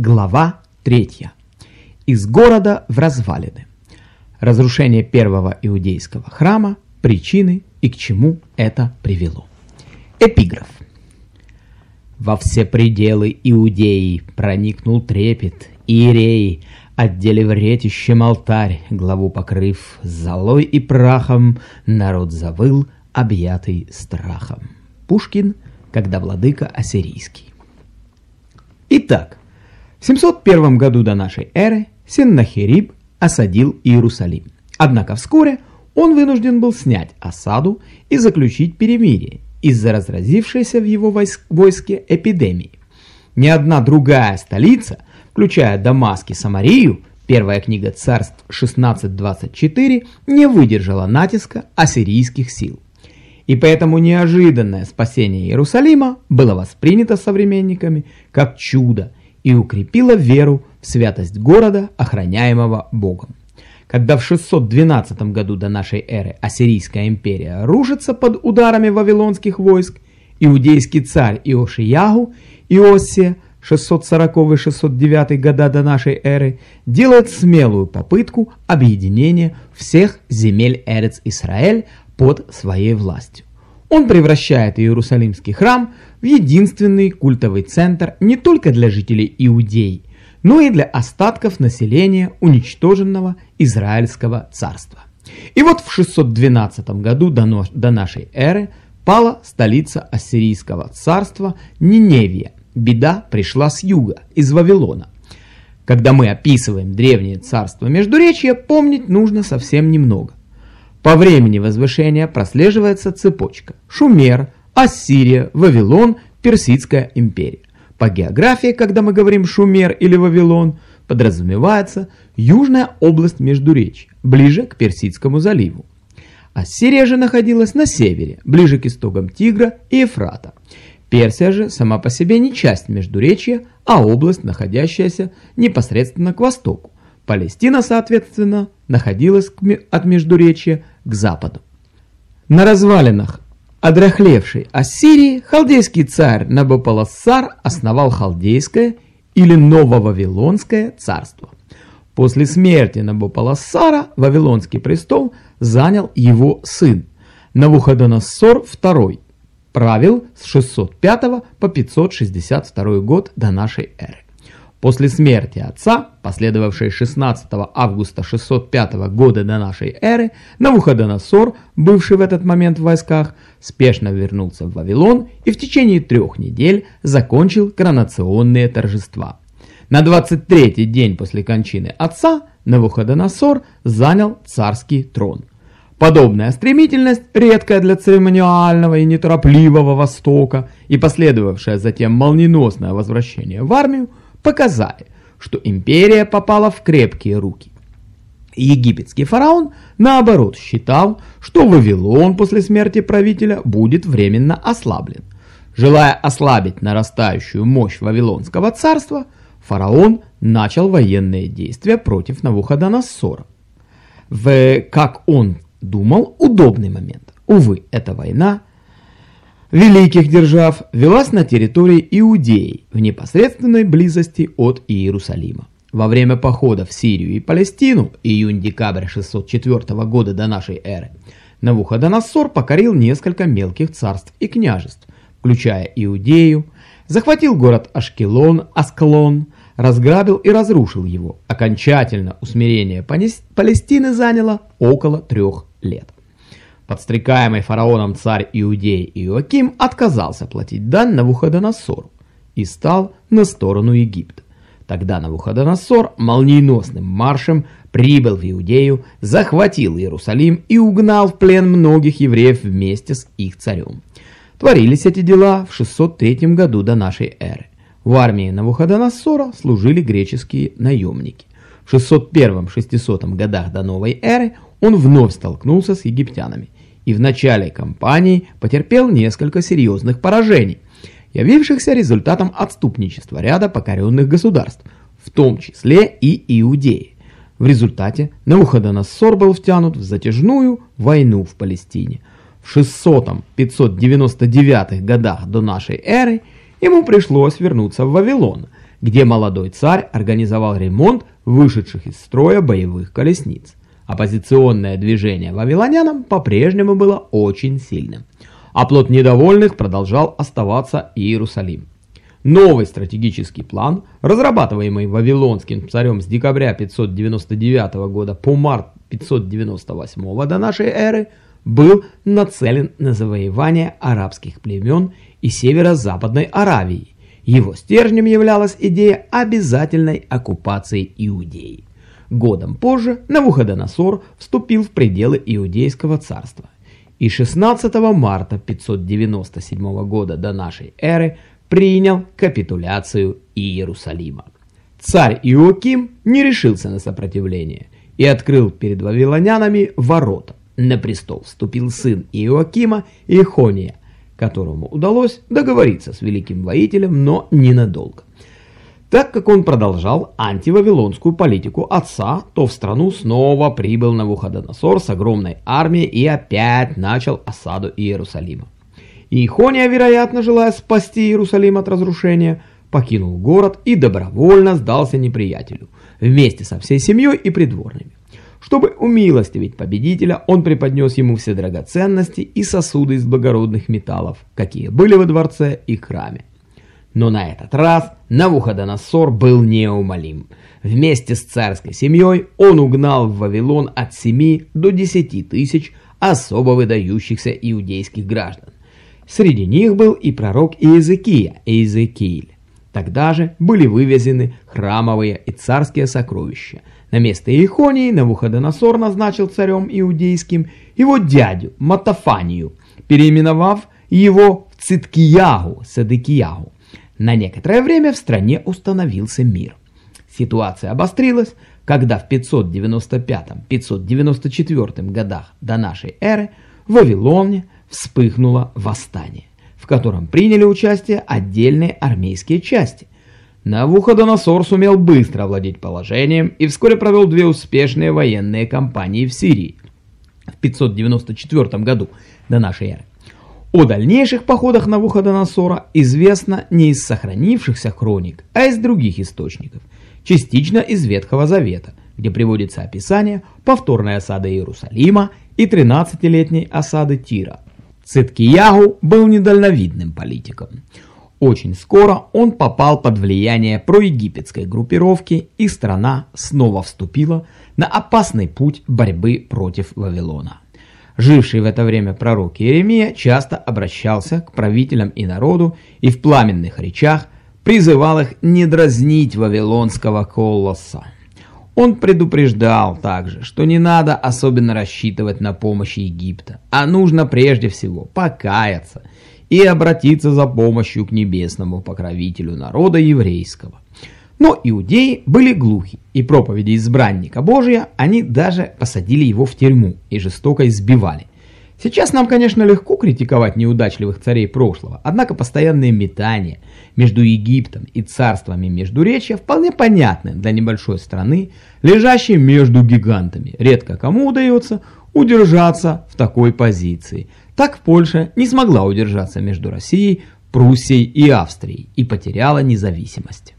Глава 3. Из города в развалины. Разрушение первого иудейского храма, причины и к чему это привело. Эпиграф. Во все пределы Иудеи проникнул трепет, Иереи, отделив ретищем алтарь, главу покрыв золой и прахом, народ завыл, объятый страхом. Пушкин, когда владыка ассирийский. Итак, в 701 году до нашей эры Сеннахериб осадил Иерусалим. Однако вскоре он вынужден был снять осаду и заключить перемирие из-за разразившейся в его войске эпидемии. Ни одна другая столица, включая Дамаск и Самарию, первая книга царств 16.24, не выдержала натиска ассирийских сил. И поэтому неожиданное спасение Иерусалима было воспринято современниками как чудо и укрепила веру в святость города, охраняемого Богом. Когда в 612 году до нашей эры Ассирийская империя рушится под ударами вавилонских войск, иудейский царь Иошиягу, Иосия, 640-609 года до нашей эры, делает смелую попытку объединения всех земель Эрец-Исраэль под своей властью. Он превращает Иерусалимский храм в единственный культовый центр не только для жителей Иудеи, но и для остатков населения уничтоженного Израильского царства. И вот в 612 году до, нашей эры пала столица Ассирийского царства Ниневия. Беда пришла с юга, из Вавилона. Когда мы описываем древнее царство Междуречья, помнить нужно совсем немного. По времени возвышения прослеживается цепочка. Шумер, Ассирия, Вавилон, Персидская империя. По географии, когда мы говорим Шумер или Вавилон, подразумевается южная область Междуречья, ближе к Персидскому заливу. Ассирия же находилась на севере, ближе к истокам Тигра и Ефрата. Персия же сама по себе не часть Междуречья, а область, находящаяся непосредственно к востоку. Палестина, соответственно, находилась от Междуречья к западу. На развалинах одряхлевшей Ассирии халдейский царь Набопалассар основал халдейское или Нововавилонское царство. После смерти Набопалассара Вавилонский престол занял его сын Навуходоносор II, правил с 605 по 562 год до нашей эры. После смерти отца, последовавшей 16 августа 605 года до нашей эры, Навуходоносор, бывший в этот момент в войсках, спешно вернулся в Вавилон и в течение трех недель закончил коронационные торжества. На 23-й день после кончины отца Навуходоносор занял царский трон. Подобная стремительность, редкая для церемониального и неторопливого Востока, и последовавшее затем молниеносное возвращение в армию, показали, что империя попала в крепкие руки. Египетский фараон, наоборот, считал, что Вавилон после смерти правителя будет временно ослаблен. Желая ослабить нарастающую мощь Вавилонского царства, фараон начал военные действия против Навуходоносора. В, как он думал, удобный момент. Увы, эта война великих держав велась на территории Иудеи в непосредственной близости от Иерусалима. Во время похода в Сирию и Палестину, июнь-декабрь 604 года до нашей эры, Навуходоносор покорил несколько мелких царств и княжеств, включая Иудею, захватил город Ашкелон, Асклон, разграбил и разрушил его. Окончательно усмирение Палестины заняло около трех лет. Подстрекаемый фараоном царь Иудеи Иоаким отказался платить дань Навуходоносору и стал на сторону Египта. Тогда Навуходоносор молниеносным маршем прибыл в Иудею, захватил Иерусалим и угнал в плен многих евреев вместе с их царем. Творились эти дела в 603 году до нашей эры. В армии Навуходоносора служили греческие наемники. В 601-600 годах до новой эры он вновь столкнулся с египтянами и в начале кампании потерпел несколько серьезных поражений, явившихся результатом отступничества ряда покоренных государств, в том числе и Иудеи. В результате Навуходоносор был втянут в затяжную войну в Палестине. В 600-599 годах до нашей эры ему пришлось вернуться в Вавилон, где молодой царь организовал ремонт вышедших из строя боевых колесниц. Оппозиционное движение вавилонянам по-прежнему было очень сильным. А плод недовольных продолжал оставаться Иерусалим. Новый стратегический план, разрабатываемый Вавилонским царем с декабря 599 года по март 598 до нашей эры, был нацелен на завоевание арабских племен и северо-западной Аравии. Его стержнем являлась идея обязательной оккупации Иудеи. Годом позже Навуходоносор вступил в пределы Иудейского царства. И 16 марта 597 года до нашей эры принял капитуляцию Иерусалима. Царь Иоаким не решился на сопротивление и открыл перед вавилонянами ворота. На престол вступил сын Иоакима Ихония, которому удалось договориться с великим воителем, но ненадолго. Так как он продолжал антивавилонскую политику отца, то в страну снова прибыл Навуходоносор с огромной армией и опять начал осаду Иерусалима. Ихония, вероятно, желая спасти Иерусалим от разрушения, покинул город и добровольно сдался неприятелю, вместе со всей семьей и придворными. Чтобы умилостивить победителя, он преподнес ему все драгоценности и сосуды из благородных металлов, какие были во дворце и храме. Но на этот раз Навуходоносор был неумолим. Вместе с царской семьей он угнал в Вавилон от 7 до 10 тысяч особо выдающихся иудейских граждан. Среди них был и пророк Иезекия, Иезекииль. Тогда же были вывезены храмовые и царские сокровища. На место Ихонии Навуходоносор назначил царем иудейским его дядю Матафанию, переименовав его в Циткиягу, Садыкиягу. На некоторое время в стране установился мир. Ситуация обострилась, когда в 595-594 годах до нашей эры в Вавилоне вспыхнуло восстание котором приняли участие отдельные армейские части. Навуходоносор сумел быстро овладеть положением и вскоре провел две успешные военные кампании в Сирии в 594 году до нашей эры. О дальнейших походах Навуходоносора известно не из сохранившихся хроник, а из других источников, частично из Ветхого Завета, где приводится описание повторной осады Иерусалима и 13-летней осады Тира Циткиягу был недальновидным политиком. Очень скоро он попал под влияние проегипетской группировки, и страна снова вступила на опасный путь борьбы против Вавилона. Живший в это время пророк Иеремия часто обращался к правителям и народу и в пламенных речах призывал их не дразнить вавилонского колосса. Он предупреждал также, что не надо особенно рассчитывать на помощь Египта, а нужно прежде всего покаяться и обратиться за помощью к небесному покровителю народа еврейского. Но иудеи были глухи, и проповеди избранника Божия они даже посадили его в тюрьму и жестоко избивали – Сейчас нам, конечно, легко критиковать неудачливых царей прошлого, однако постоянные метания между Египтом и царствами Междуречья вполне понятны для небольшой страны, лежащей между гигантами. Редко кому удается удержаться в такой позиции. Так Польша не смогла удержаться между Россией, Пруссией и Австрией и потеряла независимость.